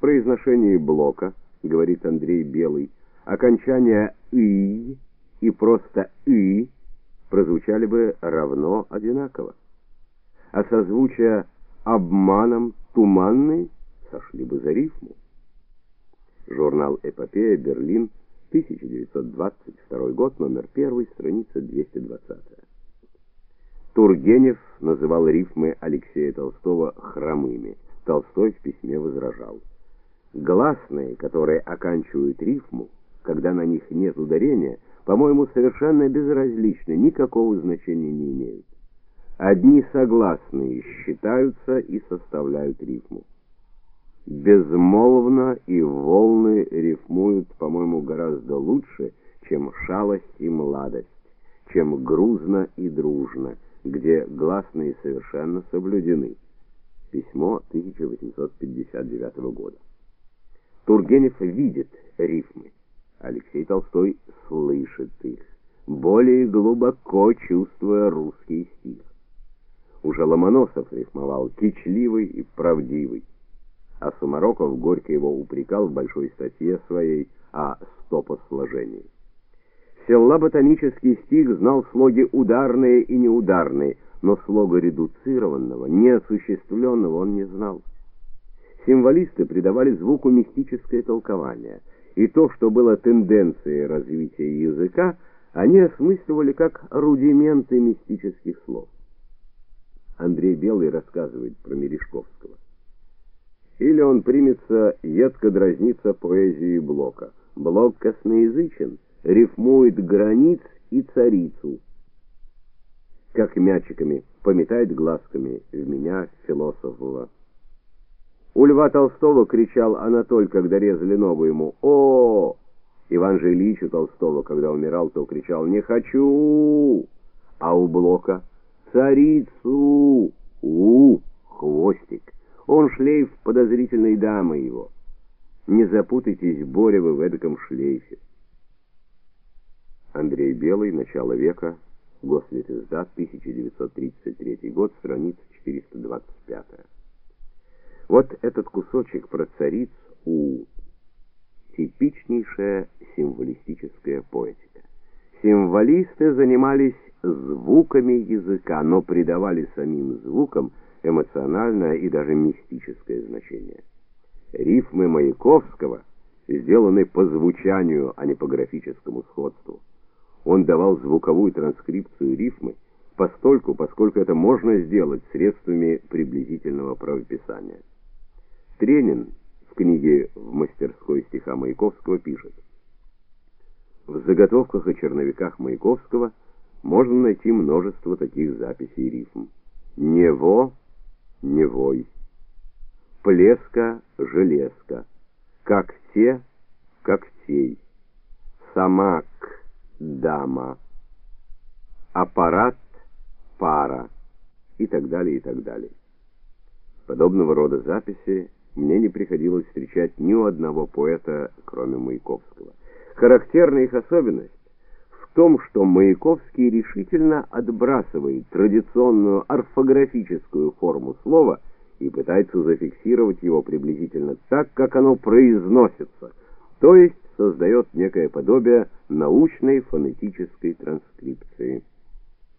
Произношении Блока, говорит Андрей Белый, окончания «ый» и просто «ы» прозвучали бы равно одинаково. А созвучия «обманом туманный» сошли бы за рифму. Журнал «Эпопея», Берлин, 1922 год, номер 1, страница 220. Тургенев называл рифмы Алексея Толстого хромыми. Толстой в письме возражал: "Гласные, которые оканчивают рифму, когда на них нет ударения, по-моему, совершенно безразличны, никакого значения не имеют. Одни согласные считаются и составляют рифму. Безмолвно и волны рифмуют, по-моему, гораздо лучше, чем шалость и младость, чем грузно и дружно, где гласные совершенно соблюдены. Письмо 1859 года. Тургенев видит рифмы. Алексей Толстой слышит их, более глубоко чувствуя русский стих. Уже Ломоносов рифмовал кичливый и правдивый а Сумароков горько его упрекал в большой статье своей о стопосложении. Селла-ботанический стих знал слоги ударные и неударные, но слога редуцированного, неосуществленного он не знал. Символисты придавали звуку мистическое толкование, и то, что было тенденцией развития языка, они осмысливали как рудименты мистических слов. Андрей Белый рассказывает про Мережковского или он примется едко дразниться поэзией Блока. Блок косноязычен, рифмует границ и царицу. Как мячиками пометает глазками в меня философова. У Льва Толстого кричал Анатоль, когда резали ногу ему: "О!" Иван же Ильич у Толстого, когда умирал, то кричал: "Не хочу!" А у Блока: "Царицу!" У, хвостик. Он шлейф подозрительной дамы его. Не запутайтесь, Боря, вы в эдаком шлейфе. Андрей Белый, начало века, Гослитиздат, 1933 год, страница 425. Вот этот кусочек про цариц у типичнейшая символистическая поэтика. Символисты занимались звуками языка, но придавали самим звукам эмоциональное и даже мистическое значение. Рифмы Маяковского сделаны по звучанию, а не по графическому сходству. Он давал звуковую транскрипцию рифмы постольку, поскольку это можно сделать средствами приблизительного правописания. Тренин в книге «В мастерской стиха Маяковского» пишет В заготовках и черновиках Маяковского можно найти множество таких записей рифм. Нево Невой. Плеска, железка. Как те, как тей. Самак, дама. Аппарат, пара. И так далее, и так далее. Подобного рода записи мне не приходилось встречать ни у одного поэта, кроме Маяковского. Характерна их особенность в том, что Маяковский решительно отбрасывает традиционную орфографическую форму слова и пытается зафиксировать его приблизительно так, как оно произносится, то есть создает некое подобие научной фонетической транскрипции.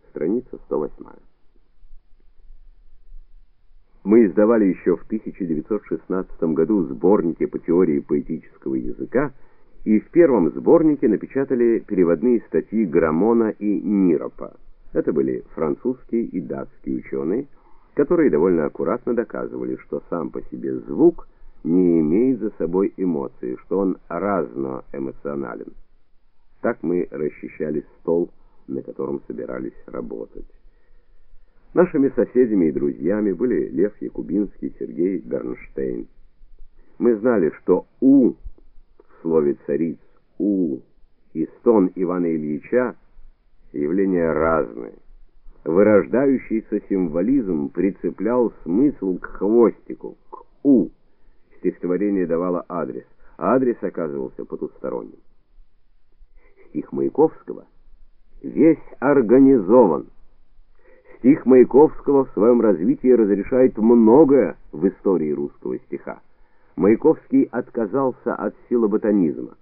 Страница 108. Мы издавали еще в 1916 году сборники по теории поэтического языка, и в первом сборнике напечатали переводные статьи Грамона и Ниропа. Это были французские и датские ученые, которые довольно аккуратно доказывали, что сам по себе звук не имеет за собой эмоций, что он разноэмоционален. Так мы расчищали стол, на котором собирались работать. Нашими соседями и друзьями были Лев Якубинский, Сергей Бернштейн. Мы знали, что у слове цариц у и стон Ивана Ильича явления разные. Вырождающийся символизм прицеплял смысл к хвостику, к у. Стихотворение давало адрес, а адрес оказывался потусторонним. Стих Маяковского весь организован. Стих Маяковского в своем развитии разрешает многое в истории русского стиха. Маяковский отказался от силоботанизма.